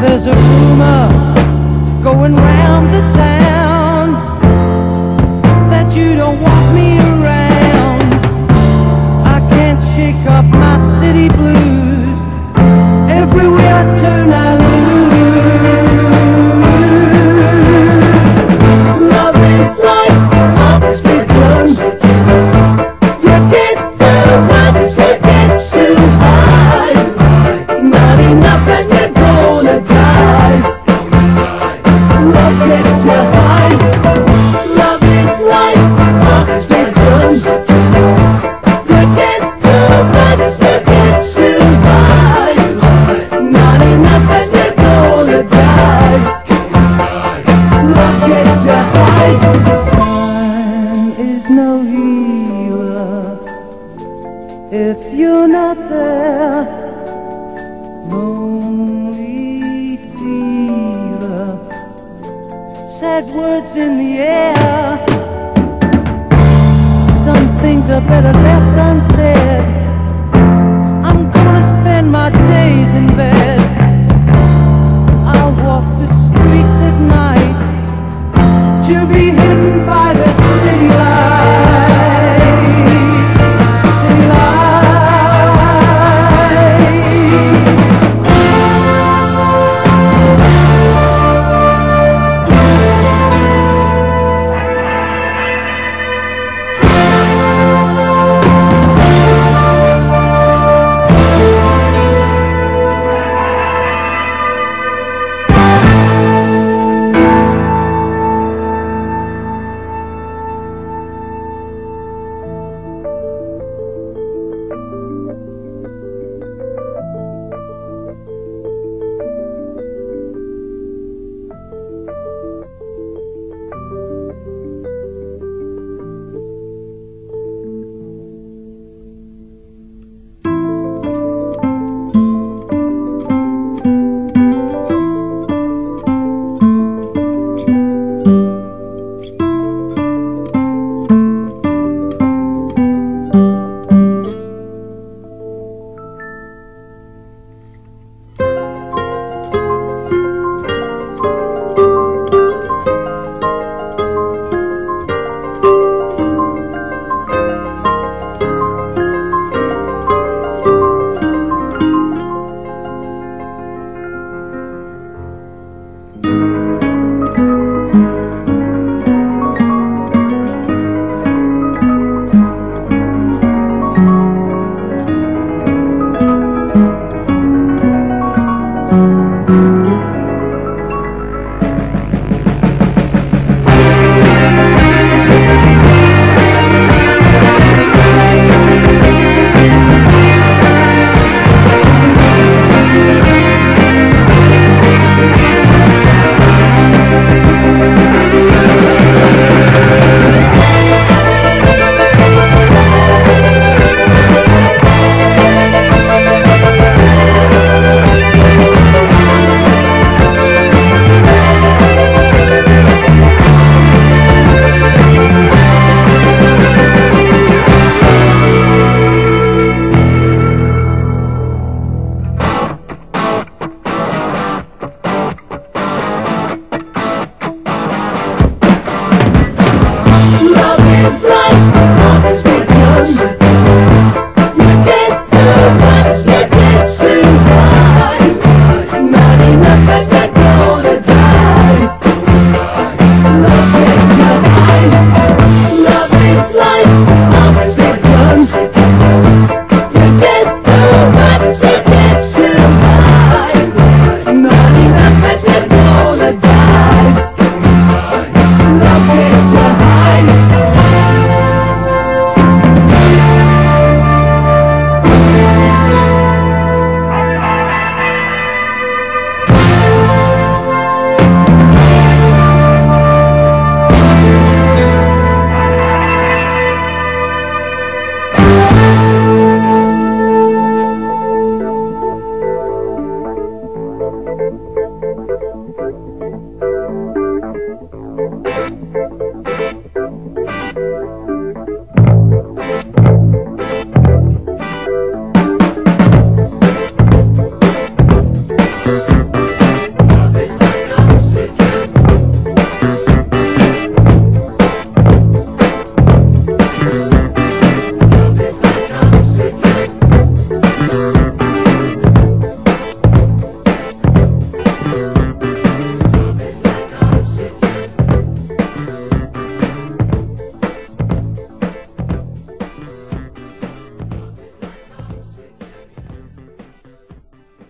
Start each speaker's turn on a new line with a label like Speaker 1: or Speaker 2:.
Speaker 1: There's a rumor going round the town that you don't want. Words in the air. Some things are better left unsaid.